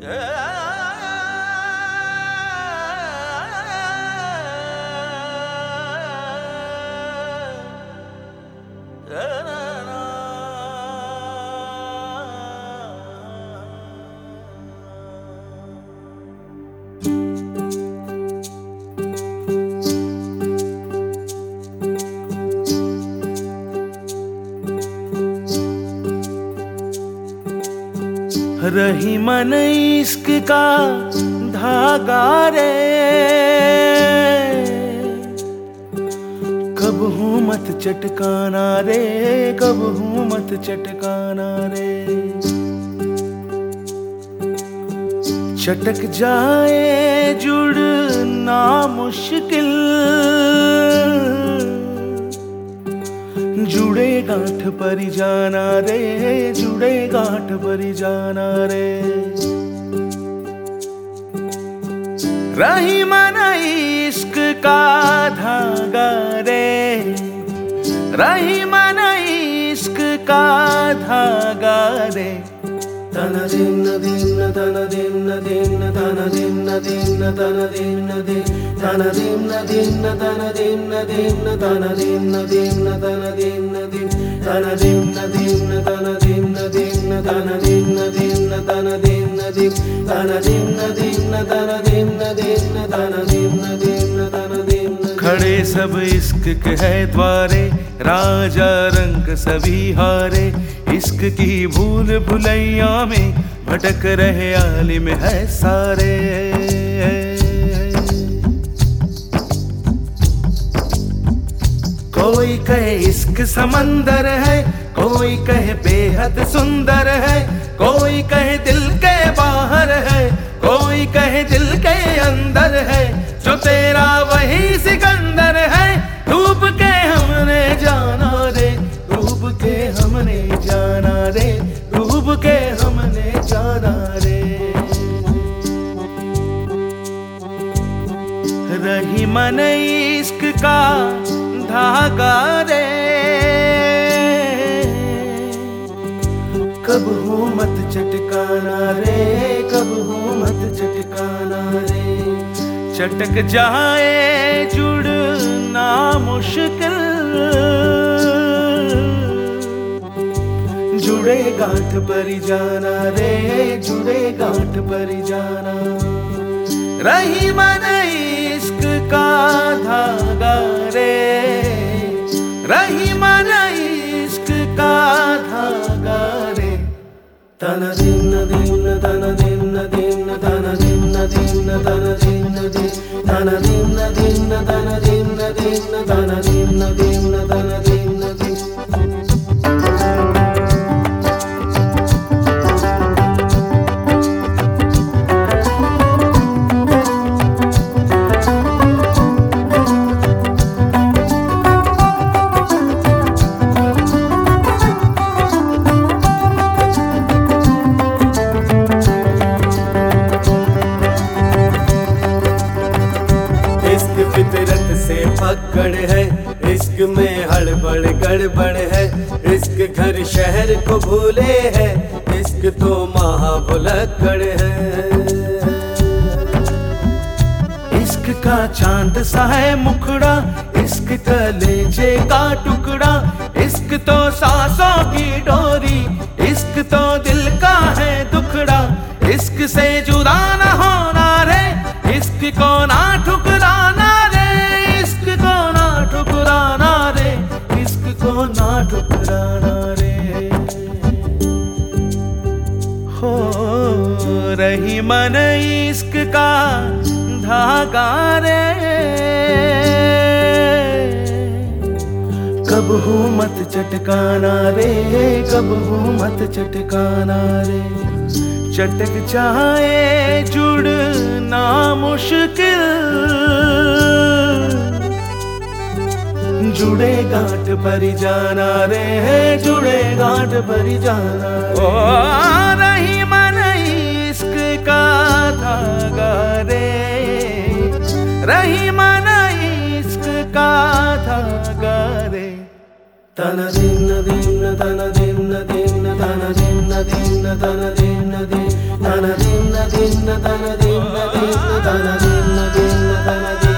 Yeah. रही मन इश्क का धागा रे। कब हूँ मत चटकाना रे, कब हूँ मत चटकाना रे। चटक जाए जुड़ना मुश्किल। जुड़े गांठ पर जाना रे, जुड़े गांठ पर जाना रे। रही मन इश्क का धागा रे, रही मन इश्क का धागा रे। तन जिन्न दिन्न तन जिन्न दिन्न तन जिन्न दिन्न तन जिन्न दि तन जिन्न दिन्न तन जिन्न दिन्न तन जिन्न दिन्न तन जिन्न दि तन जिन्न दिन्न तन जिन्न दिन्न तन जिन्न दिन्न तन जिन्न दि तन जिन्न दिन्न तन जिन्न दिन्न तन जिन्न दिन्न तन जिन्न खड़े सब इश्क के है द्वारे, राजा रंग सभी हारे। इश्क की भूल भुलैया में भटक रहे आलिम है सारे। कोई कहे इश्क समंदर है, कोई कहे बेहद सुंदर है, कोई कहे दिल के बाहर है, कोई कहे दिल के अंदर है। मन इश्क का धागा रे। कब हो मत चटकाना रे, कब हूँ मत चटकाना रे। चटक जाए जुड़ना मुश्किल। जुड़े गांठ पर जाना रे, जुड़े गांठ पर जाना। रही मन ताना चिन्न धन ताना धन ताना चिन्ना धन ताना ताना चिन्ना चिन्न ताना इश्क फितरत से पकड़ है। इश्क में हड़बड़, गड़बड़ है। इश्क घर शहर को भूले है। इश्क तो महाबुलकड़ है। इश्क का चाँद सा है मुखड़ा। इश्क कलेजे का टुकड़ा। इश्क तो सांसों की डोरी। इश्क तो दिल का है दुखड़ा। इश्क से जुदा न होना रे। इश्क को ना ठुकराना ठुकराना रे। हो रही मन इश्क का धागा रे। कब हूँ मत चटकाना रे, कब हूँ मत चटकाना रे। चटक जाए जुड़ना मुश्किल जुड़े गांठ पर जाना रे है जुड़े गांठ पर जाना ओ रही मन इश्क का धागा रे। रही मन इश्क का धागा रे। तन दिन दिन तन दिन दिन तन दिन दिन तन दिन दिन तन दिन दिन तन दिन दिन तन दिन दिन तन दिन।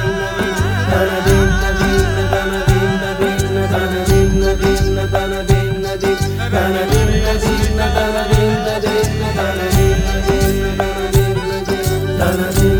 தனது